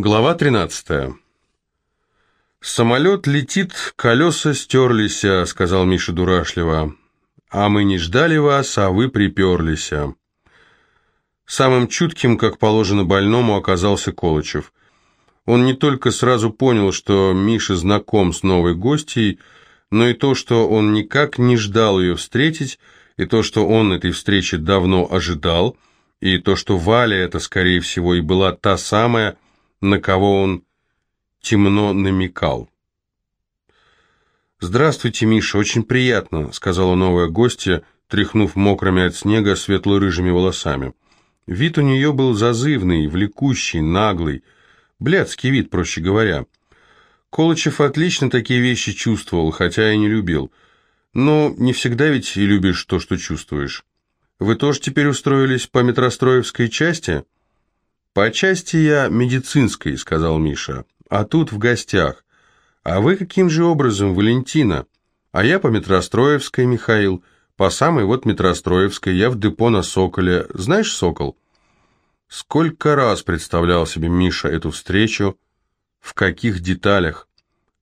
Глава 13. «Самолет летит, колеса стерлись», — сказал Миша дурашливо. «А мы не ждали вас, а вы приперлись». Самым чутким, как положено больному, оказался Колычев. Он не только сразу понял, что Миша знаком с новой гостьей, но и то, что он никак не ждал ее встретить, и то, что он этой встречи давно ожидал, и то, что Валя это, скорее всего, и была та самая, на кого он темно намекал. «Здравствуйте, Миша, очень приятно», — сказала новая гостья, тряхнув мокрыми от снега светло-рыжими волосами. Вид у нее был зазывный, влекущий, наглый, блядский вид, проще говоря. Колычев отлично такие вещи чувствовал, хотя и не любил. Но не всегда ведь и любишь то, что чувствуешь. Вы тоже теперь устроились по метростроевской части?» «По части я медицинской», — сказал Миша, — «а тут в гостях. А вы каким же образом, Валентина? А я по метростроевской, Михаил. По самой вот метростроевской. Я в депо на Соколе. Знаешь Сокол?» Сколько раз представлял себе Миша эту встречу, в каких деталях.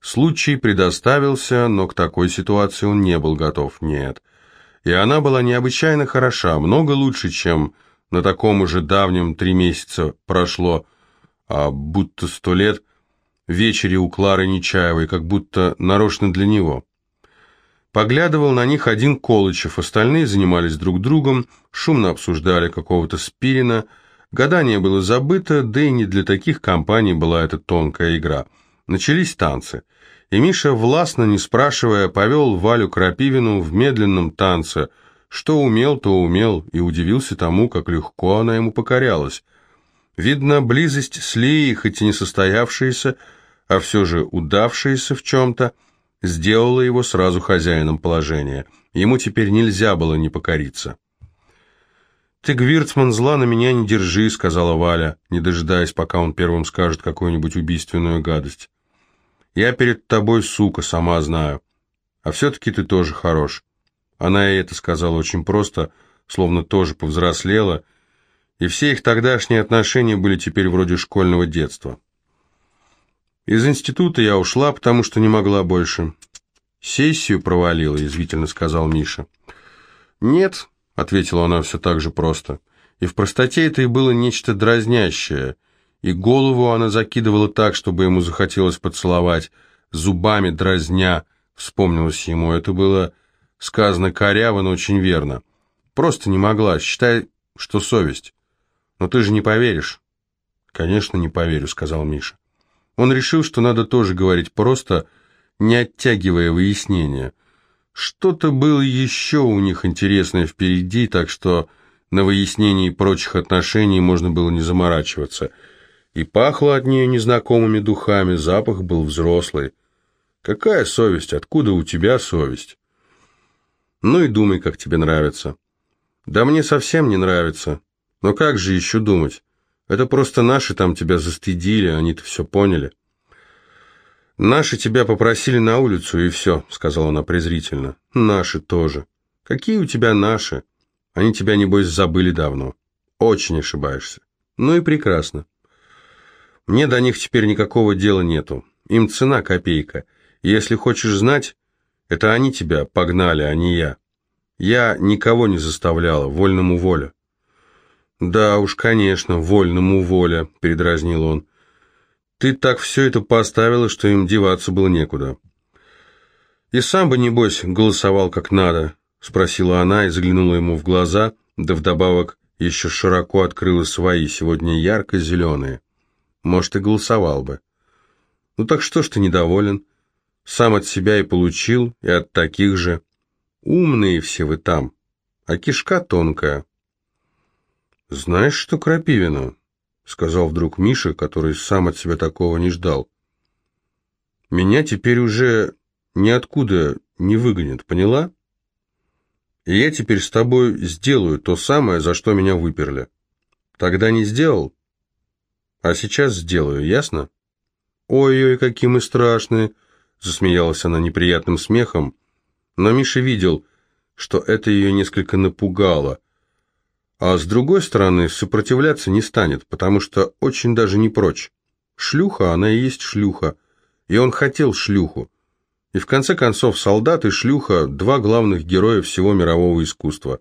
Случай предоставился, но к такой ситуации он не был готов, нет. И она была необычайно хороша, много лучше, чем на таком уже давнем три месяца прошло, а будто сто лет, вечере у Клары Нечаевой, как будто нарочно для него. Поглядывал на них один Колычев, остальные занимались друг другом, шумно обсуждали какого-то Спирина. Гадание было забыто, да и не для таких компаний была эта тонкая игра. Начались танцы. И Миша, властно, не спрашивая, повел Валю Крапивину в медленном танце – что умел, то умел, и удивился тому, как легко она ему покорялась. Видно, близость с Лией, хоть и не состоявшаяся, а все же удавшаяся в чем-то, сделала его сразу хозяином положения. Ему теперь нельзя было не покориться. «Ты, Гвирцман, зла на меня не держи», — сказала Валя, не дожидаясь, пока он первым скажет какую-нибудь убийственную гадость. «Я перед тобой, сука, сама знаю. А все-таки ты тоже хорош. Она и это сказала очень просто, словно тоже повзрослела, и все их тогдашние отношения были теперь вроде школьного детства. Из института я ушла, потому что не могла больше. Сессию провалила, язвительно сказал Миша. Нет, ответила она все так же просто. И в простоте это и было нечто дразнящее, и голову она закидывала так, чтобы ему захотелось поцеловать, зубами дразня, вспомнилось ему. Это было Сказано коряво, но очень верно. Просто не могла. Считай, что совесть. Но ты же не поверишь. Конечно, не поверю, сказал Миша. Он решил, что надо тоже говорить просто, не оттягивая выяснения. Что-то было еще у них интересное впереди, так что на выяснении прочих отношений можно было не заморачиваться. И пахло от нее незнакомыми духами, запах был взрослый. Какая совесть? Откуда у тебя совесть? Ну и думай, как тебе нравится. Да мне совсем не нравится. Но как же еще думать? Это просто наши там тебя застыдили, они-то все поняли. Наши тебя попросили на улицу, и все, сказала она презрительно. Наши тоже. Какие у тебя наши? Они тебя, небось, забыли давно. Очень ошибаешься. Ну и прекрасно. Мне до них теперь никакого дела нету. Им цена копейка. Если хочешь знать, это они тебя погнали, а не я. Я никого не заставляла, вольному воля. Да уж, конечно, вольному воля, передразнил он. Ты так все это поставила, что им деваться было некуда. И сам бы, небось, голосовал как надо, спросила она и заглянула ему в глаза, да вдобавок еще широко открыла свои, сегодня ярко-зеленые. Может, и голосовал бы. Ну так что ж ты недоволен? Сам от себя и получил, и от таких же. Умные все вы там, а кишка тонкая. Знаешь что, Крапивина, сказал вдруг Миша, который сам от себя такого не ждал. Меня теперь уже ниоткуда не выгонят, поняла? И я теперь с тобой сделаю то самое, за что меня выперли. Тогда не сделал, а сейчас сделаю, ясно? Ой-ой, какие мы страшные, Засмеялась она неприятным смехом, но Миша видел, что это ее несколько напугало. А с другой стороны, сопротивляться не станет, потому что очень даже не прочь. Шлюха, она и есть шлюха. И он хотел шлюху. И в конце концов, солдат и шлюха – два главных героя всего мирового искусства.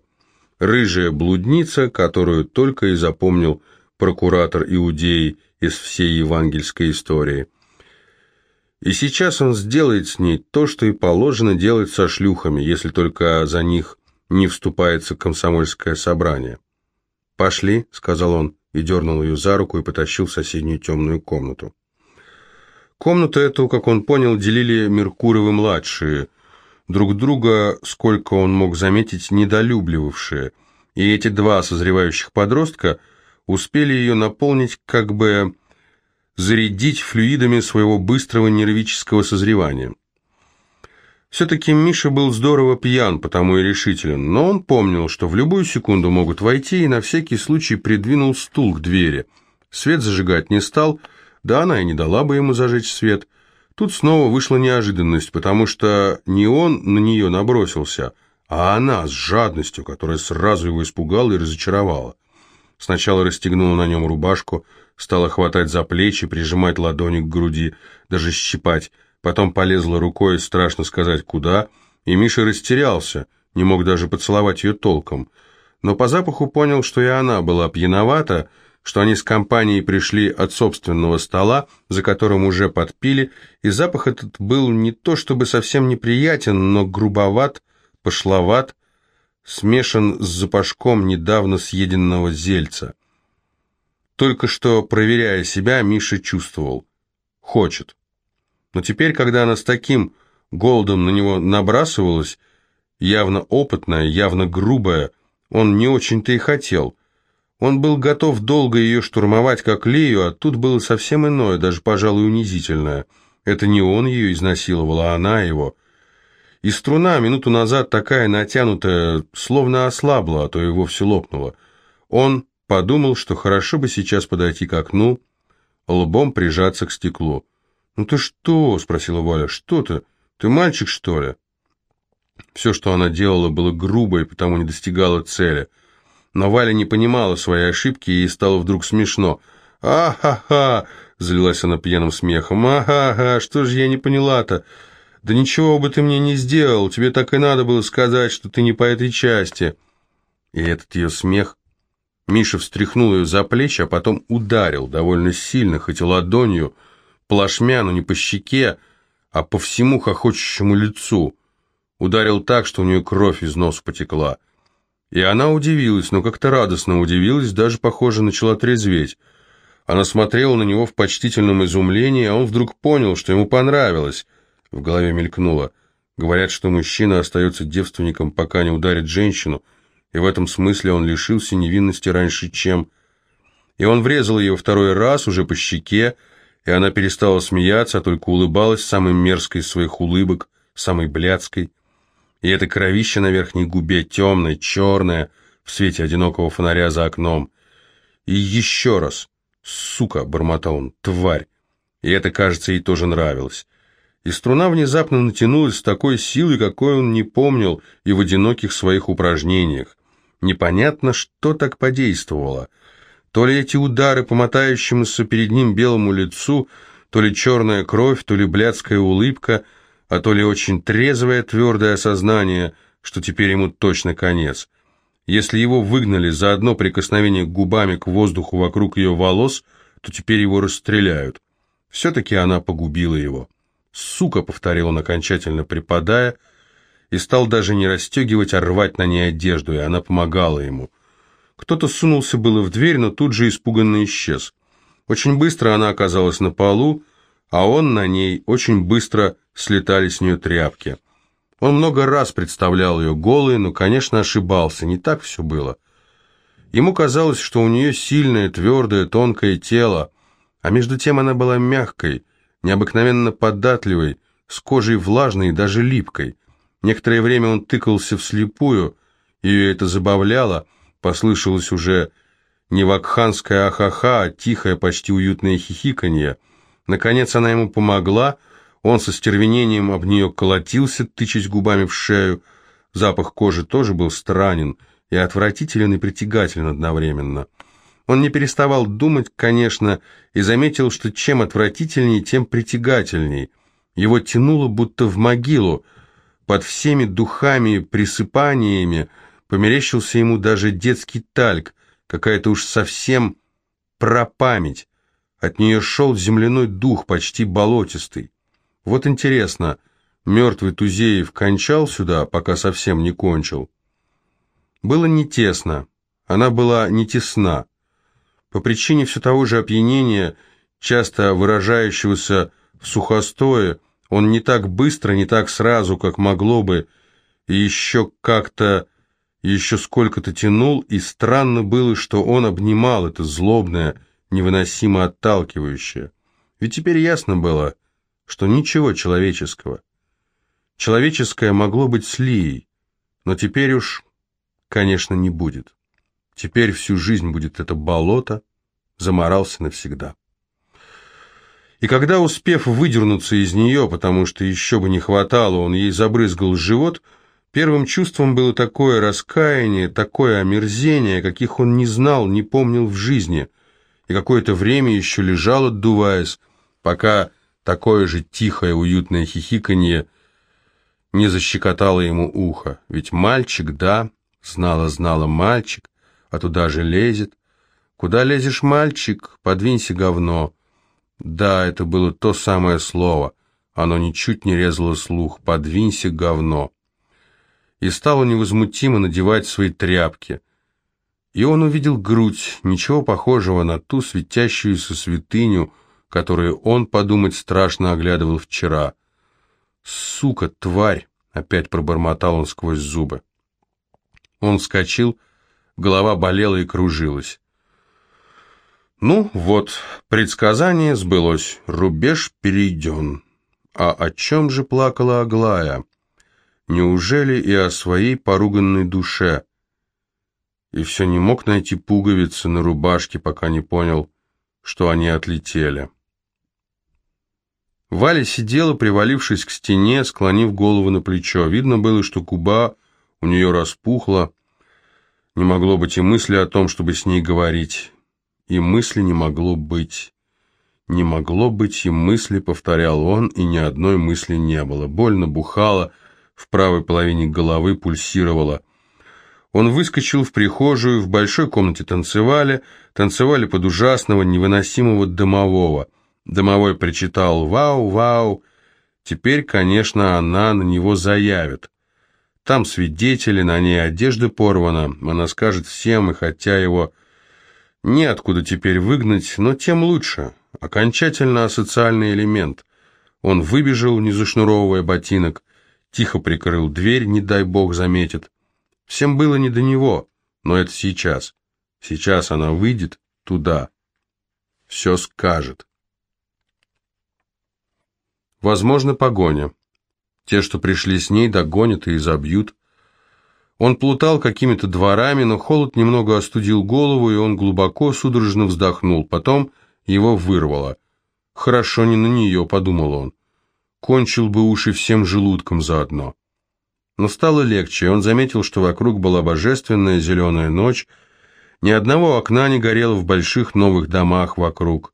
Рыжая блудница, которую только и запомнил прокуратор Иудеи из всей евангельской истории. И сейчас он сделает с ней то, что и положено делать со шлюхами, если только за них не вступается комсомольское собрание. «Пошли», — сказал он, и дернул ее за руку и потащил в соседнюю темную комнату. Комнату эту, как он понял, делили Меркуровы-младшие, друг друга, сколько он мог заметить, недолюбливавшие, и эти два созревающих подростка успели ее наполнить, как бы зарядить флюидами своего быстрого нервического созревания. Все-таки Миша был здорово пьян, потому и решителен, но он помнил, что в любую секунду могут войти, и на всякий случай придвинул стул к двери. Свет зажигать не стал, да она и не дала бы ему зажечь свет. Тут снова вышла неожиданность, потому что не он на нее набросился, а она с жадностью, которая сразу его испугала и разочаровала. Сначала расстегнула на нем рубашку, стала хватать за плечи, прижимать ладони к груди, даже щипать, потом полезла рукой, страшно сказать куда, и Миша растерялся, не мог даже поцеловать ее толком. Но по запаху понял, что и она была пьяновата, что они с компанией пришли от собственного стола, за которым уже подпили, и запах этот был не то чтобы совсем неприятен, но грубоват, пошловат, смешан с запашком недавно съеденного зельца. Только что, проверяя себя, Миша чувствовал. Хочет. Но теперь, когда она с таким голодом на него набрасывалась, явно опытная, явно грубая, он не очень-то и хотел. Он был готов долго ее штурмовать, как Лею, а тут было совсем иное, даже, пожалуй, унизительное. Это не он ее изнасиловал, а она его. И струна минуту назад такая натянутая, словно ослабла, а то и вовсе лопнула. Он подумал, что хорошо бы сейчас подойти к окну, лбом прижаться к стеклу. «Ну ты что?» – спросила Валя. «Что ты? Ты мальчик, что ли?» Все, что она делала, было грубо и потому не достигала цели. Но Валя не понимала своей ошибки, и ей стало вдруг смешно. «А-ха-ха!» – залилась она пьяным смехом. «А-ха-ха! Что же я не поняла-то? Да ничего бы ты мне не сделал, тебе так и надо было сказать, что ты не по этой части». И этот ее смех... Миша встряхнул ее за плечи, а потом ударил довольно сильно, хоть и ладонью, – плашмя, но не по щеке, а по всему хохочущему лицу. Ударил так, что у нее кровь из носа потекла. И она удивилась, но как-то радостно удивилась, даже, похоже, начала трезветь. Она смотрела на него в почтительном изумлении, а он вдруг понял, что ему понравилось. В голове мелькнуло. Говорят, что мужчина остается девственником, пока не ударит женщину, и в этом смысле он лишился невинности раньше, чем... И он врезал ее второй раз, уже по щеке, и она перестала смеяться, а только улыбалась самой мерзкой из своих улыбок, самой блядской. И эта кровища на верхней губе темная, черная, в свете одинокого фонаря за окном. И еще раз. «Сука!» — бормотал он. «Тварь!» И это, кажется, ей тоже нравилось. И струна внезапно натянулась с такой силой, какой он не помнил и в одиноких своих упражнениях. Непонятно, что так подействовало — то ли эти удары по мотающемуся перед ним белому лицу, то ли черная кровь, то ли блядская улыбка, а то ли очень трезвое твердое сознание, что теперь ему точно конец. Если его выгнали за одно прикосновение губами к воздуху вокруг ее волос, то теперь его расстреляют. Все-таки она погубила его. «Сука!» — повторил он, окончательно припадая, и стал даже не расстегивать, а рвать на ней одежду, и она помогала ему. Кто-то сунулся было в дверь, но тут же испуганно исчез. Очень быстро она оказалась на полу, а он на ней, очень быстро слетали с нее тряпки. Он много раз представлял ее голой, но, конечно, ошибался, не так все было. Ему казалось, что у нее сильное, твердое, тонкое тело, а между тем она была мягкой, необыкновенно податливой, с кожей влажной и даже липкой. Некоторое время он тыкался вслепую, ее это забавляло, Послышалось уже не вакханское ахаха, а тихое, почти уютное хихиканье. Наконец она ему помогла, он со стервенением об нее колотился, тычась губами в шею. Запах кожи тоже был странен и отвратителен и притягателен одновременно. Он не переставал думать, конечно, и заметил, что чем отвратительней, тем притягательней. Его тянуло будто в могилу. Под всеми духами, присыпаниями померещился ему даже детский тальк, какая-то уж совсем пропамять. От нее шел земляной дух, почти болотистый. Вот интересно, мертвый Тузеев кончал сюда, пока совсем не кончил? Было не тесно, она была не тесна. По причине все того же опьянения, часто выражающегося в сухостое, он не так быстро, не так сразу, как могло бы, и еще как-то, еще сколько-то тянул, и странно было, что он обнимал это злобное, невыносимо отталкивающее. Ведь теперь ясно было, что ничего человеческого. Человеческое могло быть с Лией, но теперь уж, конечно, не будет. Теперь всю жизнь будет это болото, заморался навсегда. И когда, успев выдернуться из нее, потому что еще бы не хватало, он ей забрызгал живот, первым чувством было такое раскаяние, такое омерзение, каких он не знал, не помнил в жизни, и какое-то время еще лежал, отдуваясь, пока такое же тихое, уютное хихиканье не защекотало ему ухо. Ведь мальчик, да, знала-знала мальчик, а туда же лезет. Куда лезешь, мальчик? Подвинься, говно. Да, это было то самое слово. Оно ничуть не резало слух. Подвинься, говно. И стало невозмутимо надевать свои тряпки. И он увидел грудь, ничего похожего на ту светящуюся святыню, которую он, подумать, страшно оглядывал вчера. «Сука, тварь!» — опять пробормотал он сквозь зубы. Он вскочил, голова болела и кружилась. Ну вот, предсказание сбылось, рубеж перейден. А о чем же плакала Аглая? Неужели и о своей поруганной душе? И все не мог найти пуговицы на рубашке, пока не понял, что они отлетели. Валя сидела, привалившись к стене, склонив голову на плечо. Видно было, что губа у нее распухла, не могло быть и мысли о том, чтобы с ней говорить. И мысли не могло быть. Не могло быть и мысли, повторял он, и ни одной мысли не было. Больно бухало, в правой половине головы пульсировало. Он выскочил в прихожую, в большой комнате танцевали, танцевали под ужасного, невыносимого домового. Домовой причитал «Вау, вау!» Теперь, конечно, она на него заявит. Там свидетели, на ней одежда порвана. Она скажет всем, и хотя его неоткуда теперь выгнать, но тем лучше. Окончательно асоциальный элемент. Он выбежал, не зашнуровывая ботинок, тихо прикрыл дверь, не дай бог заметит. Всем было не до него, но это сейчас. Сейчас она выйдет туда. Все скажет. Возможно, погоня. Те, что пришли с ней, догонят и изобьют. Он плутал какими-то дворами, но холод немного остудил голову, и он глубоко, судорожно вздохнул. Потом его вырвало. «Хорошо, не на нее», — подумал он. «Кончил бы уши всем желудком заодно». Но стало легче, и он заметил, что вокруг была божественная зеленая ночь, ни одного окна не горело в больших новых домах вокруг.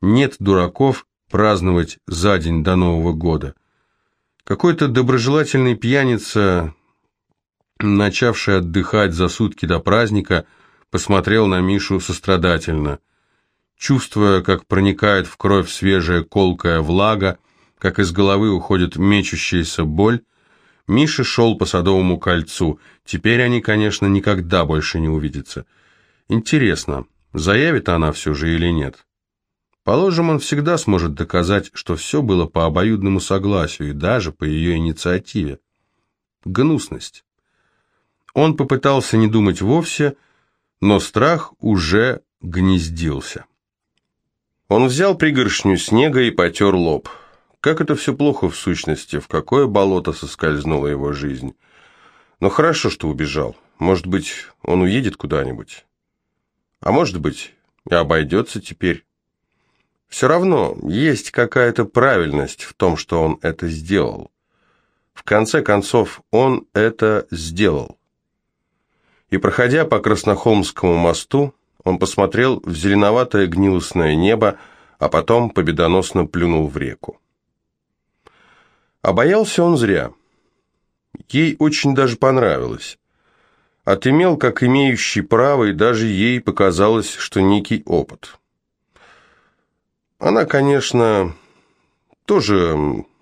Нет дураков праздновать за день до Нового года. Какой-то доброжелательный пьяница, начавший отдыхать за сутки до праздника, посмотрел на Мишу сострадательно. Чувствуя, как проникает в кровь свежая колкая влага, как из головы уходит мечущаяся боль, Миша шел по Садовому кольцу. Теперь они, конечно, никогда больше не увидятся. Интересно, заявит она все же или нет? Положим, он всегда сможет доказать, что все было по обоюдному согласию и даже по ее инициативе. Гнусность. Он попытался не думать вовсе, но страх уже гнездился. Он взял пригоршню снега и потер лоб. Как это все плохо в сущности, в какое болото соскользнула его жизнь. Но хорошо, что убежал. Может быть, он уедет куда-нибудь. А может быть, и обойдется теперь. Все равно есть какая-то правильность в том, что он это сделал. В конце концов, он это сделал. И проходя по Краснохолмскому мосту, Он посмотрел в зеленоватое гнилостное небо, а потом победоносно плюнул в реку. А он зря. Ей очень даже понравилось. Отымел, как имеющий право, и даже ей показалось, что некий опыт. Она, конечно, тоже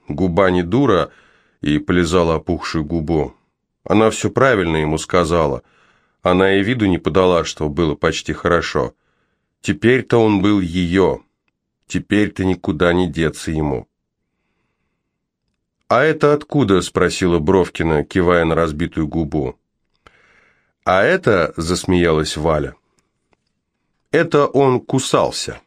губа не дура и полизала опухшую губу. Она все правильно ему сказала. Она и виду не подала, что было почти хорошо. Теперь-то он был ее. Теперь-то никуда не деться ему. «А это откуда?» – спросила Бровкина, кивая на разбитую губу. «А это», – засмеялась Валя, – «это он кусался».